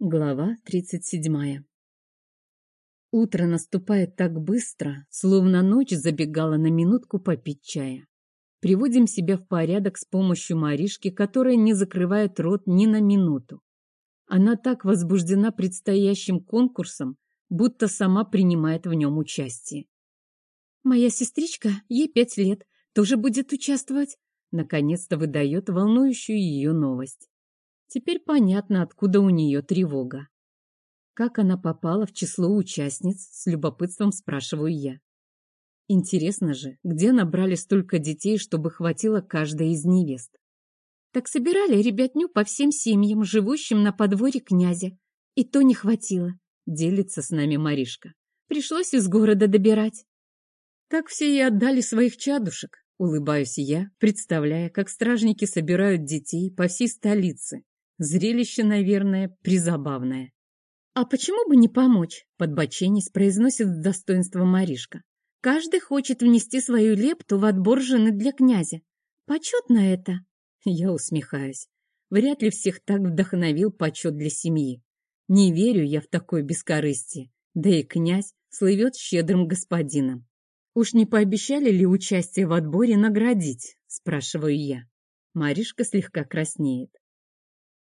Глава 37 Утро наступает так быстро, словно ночь забегала на минутку попить чая. Приводим себя в порядок с помощью Маришки, которая не закрывает рот ни на минуту. Она так возбуждена предстоящим конкурсом, будто сама принимает в нем участие. «Моя сестричка, ей пять лет, тоже будет участвовать», наконец-то выдает волнующую ее новость. Теперь понятно, откуда у нее тревога. Как она попала в число участниц, с любопытством спрашиваю я. Интересно же, где набрали столько детей, чтобы хватило каждой из невест? Так собирали ребятню по всем семьям, живущим на подворье князя. И то не хватило, делится с нами Маришка. Пришлось из города добирать. Так все и отдали своих чадушек, улыбаюсь я, представляя, как стражники собирают детей по всей столице, Зрелище, наверное, призабавное. «А почему бы не помочь?» — подбоченись произносит с достоинством Маришка. «Каждый хочет внести свою лепту в отбор жены для князя. Почетно это!» Я усмехаюсь. Вряд ли всех так вдохновил почет для семьи. Не верю я в такое бескорыстие. Да и князь слывет щедрым господином. «Уж не пообещали ли участие в отборе наградить?» — спрашиваю я. Маришка слегка краснеет.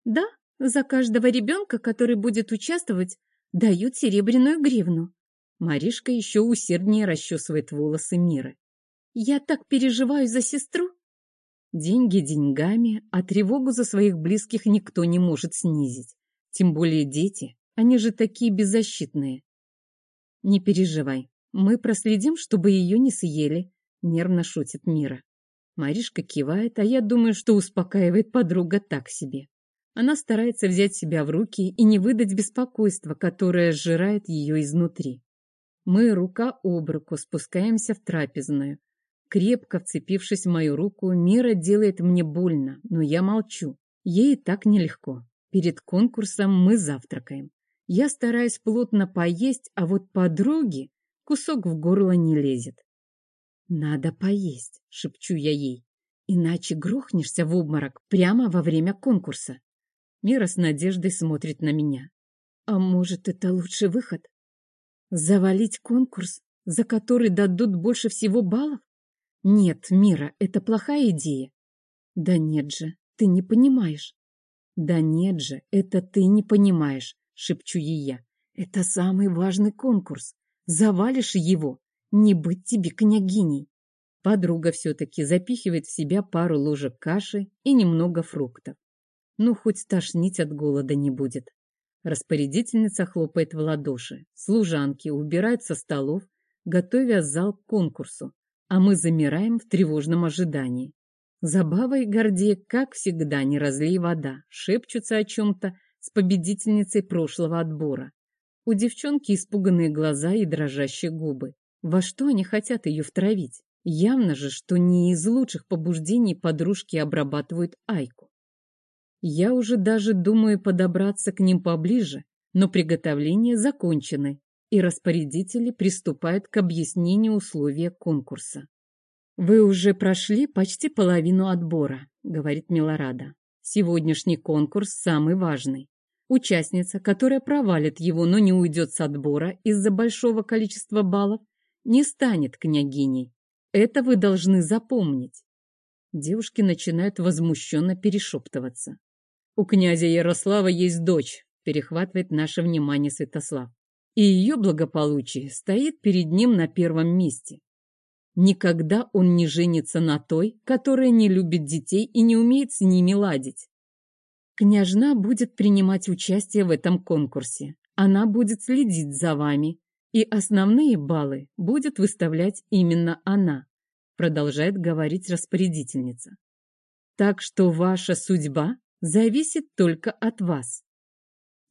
Да, за каждого ребенка, который будет участвовать, дают серебряную гривну. Маришка еще усерднее расчесывает волосы Миры. Я так переживаю за сестру. Деньги деньгами, а тревогу за своих близких никто не может снизить. Тем более дети, они же такие беззащитные. Не переживай, мы проследим, чтобы ее не съели, нервно шутит Мира. Маришка кивает, а я думаю, что успокаивает подруга так себе. Она старается взять себя в руки и не выдать беспокойства, которое сжирает ее изнутри. Мы рука об руку спускаемся в трапезную. Крепко вцепившись в мою руку, Мира делает мне больно, но я молчу. Ей так нелегко. Перед конкурсом мы завтракаем. Я стараюсь плотно поесть, а вот подруге кусок в горло не лезет. «Надо поесть», — шепчу я ей, «иначе грохнешься в обморок прямо во время конкурса». Мира с надеждой смотрит на меня. А может, это лучший выход? Завалить конкурс, за который дадут больше всего баллов? Нет, Мира, это плохая идея. Да нет же, ты не понимаешь. Да нет же, это ты не понимаешь, шепчу ей я. Это самый важный конкурс. Завалишь его, не быть тебе княгиней. Подруга все-таки запихивает в себя пару ложек каши и немного фруктов. Ну, хоть тошнить от голода не будет. Распорядительница хлопает в ладоши. Служанки убирают со столов, готовя зал к конкурсу, а мы замираем в тревожном ожидании. Забава и Гордея, как всегда, не разлей вода, шепчутся о чем-то с победительницей прошлого отбора. У девчонки испуганные глаза и дрожащие губы. Во что они хотят ее втравить? Явно же, что не из лучших побуждений подружки обрабатывают Айку. Я уже даже думаю подобраться к ним поближе, но приготовления закончены, и распорядители приступают к объяснению условия конкурса. «Вы уже прошли почти половину отбора», — говорит Милорада. «Сегодняшний конкурс самый важный. Участница, которая провалит его, но не уйдет с отбора из-за большого количества баллов, не станет княгиней. Это вы должны запомнить». Девушки начинают возмущенно перешептываться. У князя Ярослава есть дочь, перехватывает наше внимание Святослав. И ее благополучие стоит перед ним на первом месте. Никогда он не женится на той, которая не любит детей и не умеет с ними ладить. Княжна будет принимать участие в этом конкурсе. Она будет следить за вами, и основные баллы будет выставлять именно она, продолжает говорить распорядительница. Так что ваша судьба зависит только от вас.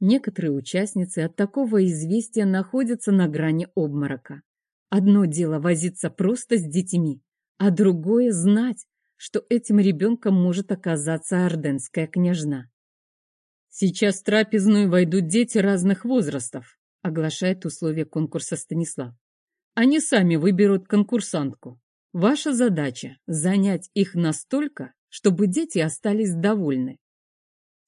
Некоторые участницы от такого известия находятся на грани обморока. Одно дело возиться просто с детьми, а другое знать, что этим ребенком может оказаться орденская княжна. «Сейчас в трапезную войдут дети разных возрастов», оглашает условия конкурса Станислав. «Они сами выберут конкурсантку. Ваша задача – занять их настолько, чтобы дети остались довольны.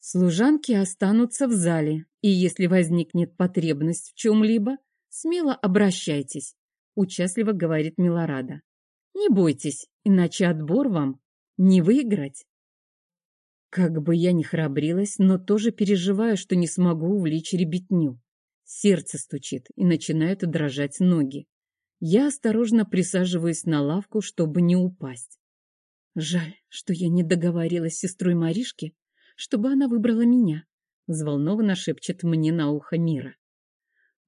Служанки останутся в зале, и если возникнет потребность в чем-либо, смело обращайтесь, участливо говорит Милорада. Не бойтесь, иначе отбор вам не выиграть. Как бы я ни храбрилась, но тоже переживаю, что не смогу увлечь ребятню. Сердце стучит и начинают дрожать ноги. Я осторожно присаживаюсь на лавку, чтобы не упасть. Жаль, что я не договорилась с сестрой Маришки, чтобы она выбрала меня, взволнованно шепчет мне на ухо Мира.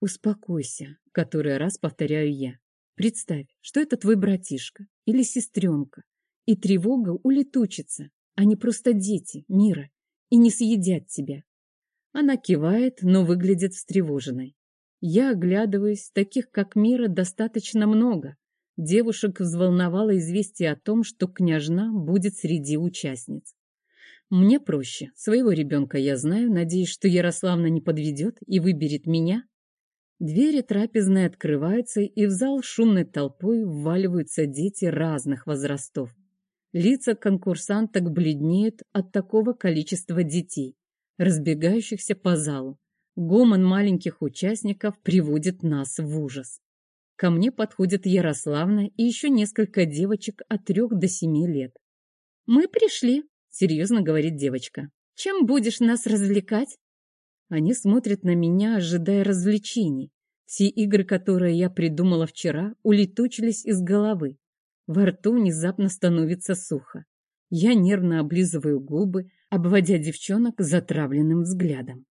Успокойся, который раз повторяю я. Представь, что это твой братишка или сестренка, и тревога улетучится. Они просто дети, Мира, и не съедят тебя. Она кивает, но выглядит встревоженной. Я оглядываюсь, таких как Мира достаточно много. Девушек взволновало известие о том, что княжна будет среди участниц. Мне проще. Своего ребенка я знаю, надеюсь, что Ярославна не подведет и выберет меня. Двери трапезной открываются, и в зал шумной толпой вваливаются дети разных возрастов. Лица конкурсанток бледнеют от такого количества детей, разбегающихся по залу. Гомон маленьких участников приводит нас в ужас. Ко мне подходит Ярославна и еще несколько девочек от трех до семи лет. «Мы пришли», — серьезно говорит девочка. «Чем будешь нас развлекать?» Они смотрят на меня, ожидая развлечений. Все игры, которые я придумала вчера, улетучились из головы. Во рту внезапно становится сухо. Я нервно облизываю губы, обводя девчонок затравленным взглядом.